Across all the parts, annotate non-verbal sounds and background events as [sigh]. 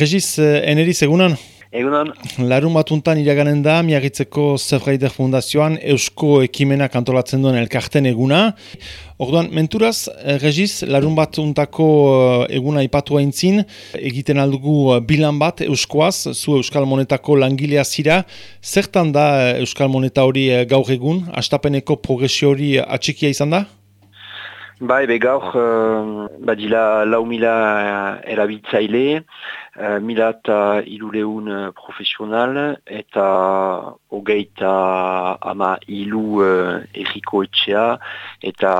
Regiz, eneriz egunan? Egunan. Larun batuntan iraganen da, miagitzeko Zerfraider Fundazioan Eusko Ekimenak antolatzen duen elkarten eguna. Orduan, menturaz, Regiz, larun batuntako eguna ipatu haintzin, egiten aldugu bilan bat Euskoaz, zu Euskal Monetako langilea zira. Zertan da Euskal Moneta hori gaur egun? Astapeneko progresio hori atxikia izan da? Bai, be gaur, uh, badila lau mila uh, erabitzaile, uh, mila eta iluleun uh, profesional, eta hogeita ama ilu uh, erriko etxea, eta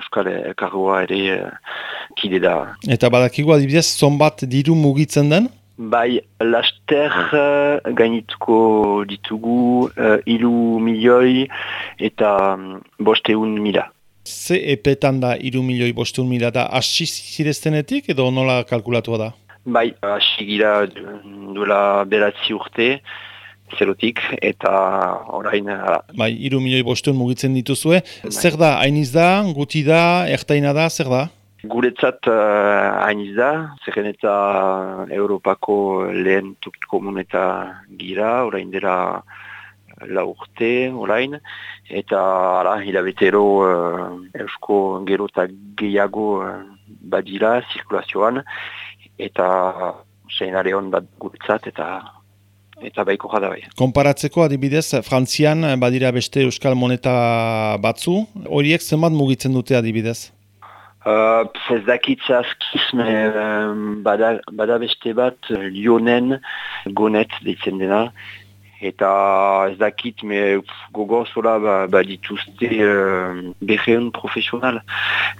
euskal elkargoa ere uh, kide da. Eta badakigu adibidez, zonbat diru mugitzen den? Bai, laster uh, gainituko ditugu uh, ilu milioi eta um, bosteun mila. Ze epetan da iru milioi bostun mila da hasi zireztenetik edo nola kalkulatua da? Bai, hasi gira duela beratzi urte, zerotik, eta orain... Bai, iru milioi bostun mugitzen dituzue. Bai. Zer da, hainiz da, guti da, ertaina da, zer da? Guretzat uh, hainiz da, zerren eta Europako lehen tukiko moneta gira, orain dela la urte orain eta ala hilabetero uh, eusko gero eta gehiago uh, badira zirkulazioan eta seinare hon bat guretzat eta eta baiko jada bai. Konparatzeko adibidez, Frantzian badira beste euskal moneta batzu, horiek zenbat mugitzen dute adibidez? Uh, ez dakitza askizme bada, bada beste bat Lyonen gonet deitzen dena eta ez dakit me gogo zola ba, ba dituzte uh, profesional.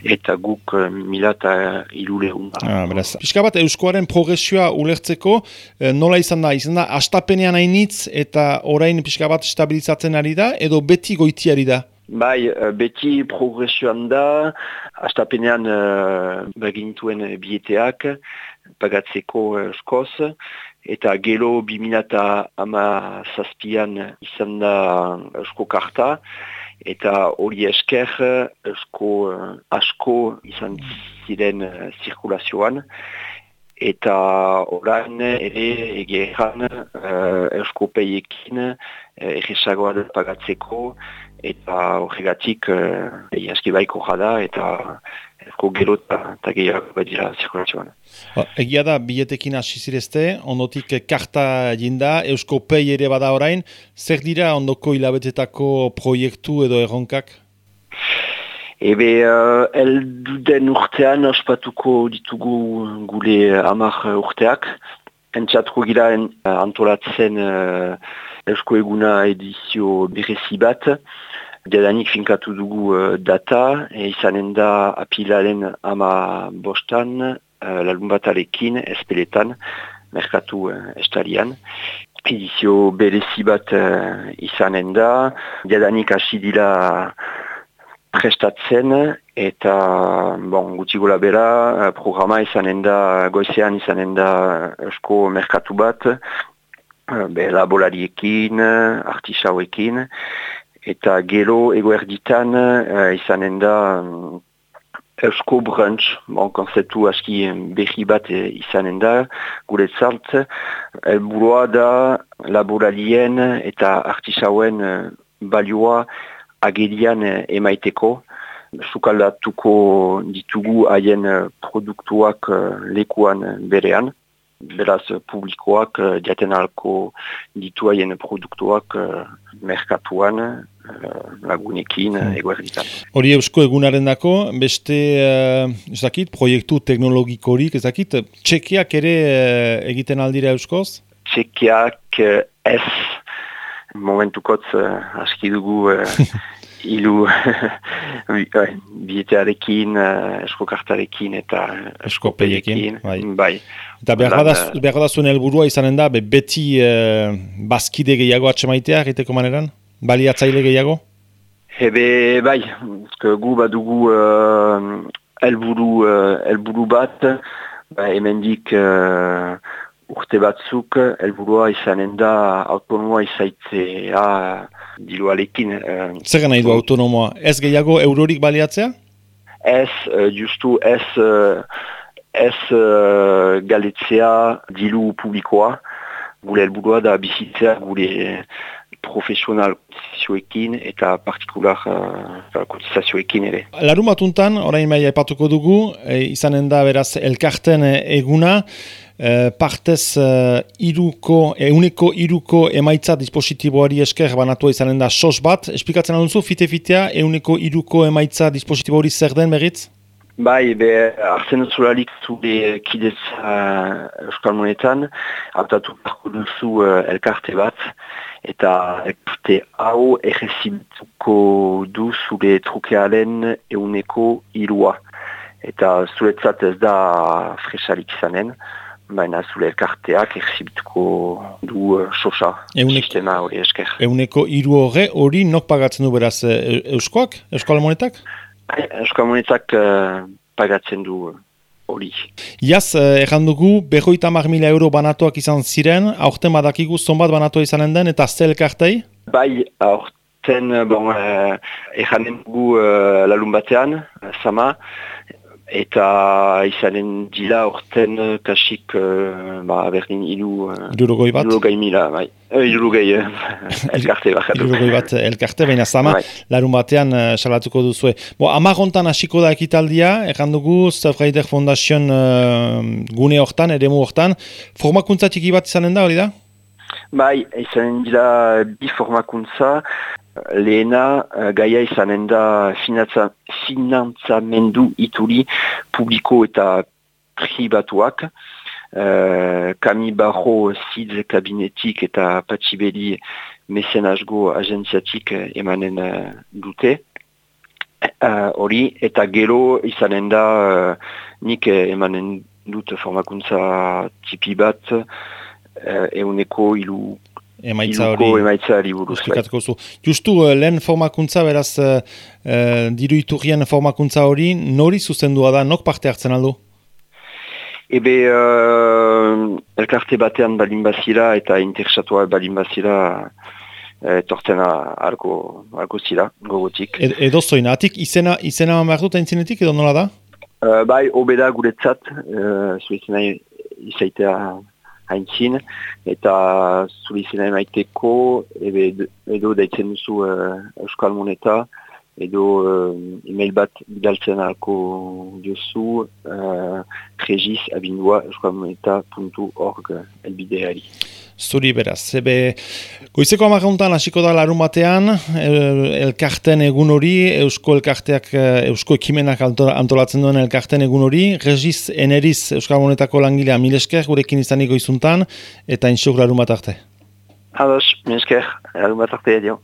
Eta guk uh, mila eta ilule ah, Piska bat Euskoaren progresioa ulertzeko eh, nola izan da, izan da astapenean hainitz eta orain pixka bat stabilizatzen ari da edo beti goitiari da? Bai, eh, beti progresioan da, astapenean uh, bagintuen bieteak, pagatzeko eskoz, eta gelo biminata ama zazpian izan da esko karta, eta hori esker esko uh, asko izan ziren zirkulazioan, eta orain ere egeran uh, esko peiekin uh, egisagoa pagatzeko, eta horregatik uh, baiko jada, eta Eko gero eta gehiago bat dira zirkulatioan. Ba, egia da, biletekin hasi zirezte, ondotik karta jinda, Eusko Pei ere bada orain, zer dira ondoko hilabetetako proiektu edo erronkak? Ebe, uh, elduden urtean ospatuko ditugu gule amar urteak. Entzatko gira antolatzen uh, Eusko Eguna edizio berezi bat. Dedanik finkatu dugu uh, data, e izanen da apilaren ama bostan, uh, lalun bat alekin, espeletan, merkatu uh, estarian. Edizio berezi bat uh, izanen da, dedanik hasi dila prestatzen, eta bon, guti gola bera, programa izanen da, goizean izanen da esko merkatu bat, uh, be, labolariekin, artisauekin, eta gero egoerditan uh, izanen da um, eusko brunch, bon, konzeptu aski behi bat uh, izanen da, gure zalt, elburua da laboralien eta artisauen uh, balioa agedian uh, emaiteko, sukaldatuko ditugu haien produktuak lekuan berean, beraz publikoak diaten alko ditu haien produktuak merkatuan lagunekin hmm. eguerditan. Hori eusko egunaren dako, beste uh, proiektu teknologikorik, ezakit, txekiak ere uh, egiten aldira euskoz? Txekiak ez, momentukotz aski dugu [laughs] ilu [laughs] bietearekin, uh, eskokartarekin eta eskopeiekin. Bai. bai. Eta behar da zuen helburua izanen da, beti uh, bazkide gehiago atxemaitea, egiteko maneran? Baliatzaile gehiago? Hebe, bai, gu badugu uh, elburu, uh, elburu bat, ba, hemendik uh, urte batzuk, helburua izanen da autonomoa izaitzea dilualekin. Uh, Zer nahi du autonomoa? Ez gehiago eurorik baliatzea? Ez, uh, justu ez... Uh, ez uh, galetzea dilu publikoa, gure helburua da bizitzea gure profesional kotizazioekin eta partikular uh, kotizazioekin ere. Larun batuntan, orain maia epatuko dugu, e, izanen da beraz elkarten eguna, e, partez e, iruko, euneko iruko emaitza dispositiboari esker banatua izanen da sos bat. Esplikatzen alunzu, fite-fitea, euneko iruko emaitza dispositiboari zer den beritz? Bai, be, arzen zularik zure kidez uh, Euskal Monetan, hartatu parko duzu uh, elkarte bat, eta elkarte hau errezibituko du zure trukealen euneko irua. Eta zuretzat ez da fresalik izanen, baina zure elkarteak errezibituko du uh, sosa, sistema hori esker. Euneko iru horre hori nok pagatzen du beraz e, Euskoak, Euskal Monetak? Euskal Monetak uh, pagatzen du hori. Iaz, erran dugu, berroita mar mila euro banatuak izan ziren, aurten badakigu zonbat banatua izanen den, eta zel kartei? Bai, aurten, bon, uh, erran dugu uh, lalun batean, uh, sama, eta izanen dila orten kasik uh, ba, berdin ilu... Uh, Irurogoi bat? Irurogoi mila, bai. Uh, Irurogoi uh, [laughs] elkarte bat. Irurogoi bat elkarte, baina zama, bai. larun batean uh, salatuko duzue. Bo, amarontan hasiko da ekitaldia, erran dugu, Stefreider Foundation uh, gune hortan, edemu hortan. Formakuntza txiki bat izanen da, hori da? Bai, izanen dila bi formakuntza, lehena uh, gaia izanen da finantzamendu ituri publiko eta pribatuak. Uh, Kami Barro Zidz kabinetik eta Patxibeli mesenazgo agentziatik emanen uh, dute. Hori, uh, eta gero izanen da nik emanen dut formakuntza tipi bat euneko ilu emaitza hori. emaitza hori buruz. Bai. Justu, uh, lehen formakuntza, beraz, uh, diru iturrien formakuntza hori, nori zuzendua da, nok parte hartzen aldu? Ebe, uh, elkarte batean balin bazira eta interesatua balin bazira etortzen argo, argo zira, gogotik. E, edo zoin, atik izena, izena behar dut entzinetik edo nola da? Uh, bai, obeda guretzat, uh, zuizena izaitea haintzin, eta zuri zena emaiteko, edo daitzen duzu uh, Euskal Moneta, edo uh, email bat bidaltzen alko diozu, uh, regis abindua euskalmoneta.org elbideari. Zuri beraz, ebe goizeko amaguntan hasiko da larun batean, elkarten egun hori, eusko elkarteak, eusko ekimenak antolatzen duen elkarten egun hori, Regis Eneriz Euskal Monetako langilea milesker, gurekin izaniko izuntan, eta insuk larun bat arte. Ados, milesker, larun bat arte edo.